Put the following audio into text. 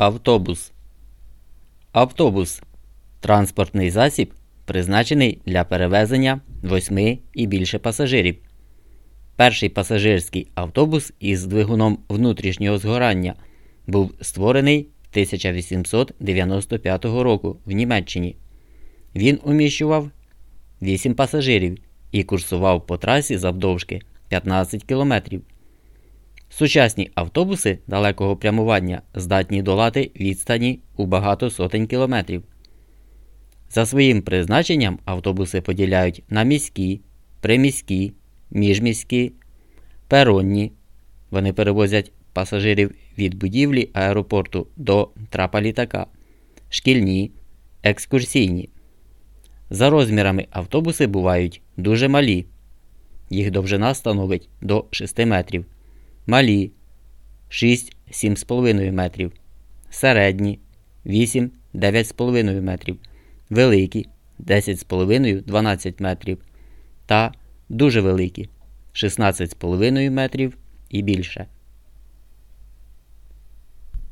Автобус. Автобус транспортний засіб, призначений для перевезення восьми і більше пасажирів. Перший пасажирський автобус із двигуном внутрішнього згорання був створений 1895 року в Німеччині. Він уміщував 8 пасажирів і курсував по трасі завдовжки 15 кілометрів. Сучасні автобуси далекого прямування здатні долати відстані у багато сотень кілометрів. За своїм призначенням автобуси поділяють на міські, приміські, міжміські, перонні. Вони перевозять пасажирів від будівлі аеропорту до трапа літака, шкільні, екскурсійні. За розмірами автобуси бувають дуже малі. Їх довжина становить до 6 метрів. Малі 6-7,5 метрів. Середні 8-9,5 метрів. Великі 10,5-12 метрів. Та дуже великі 16,5 метрів і більше.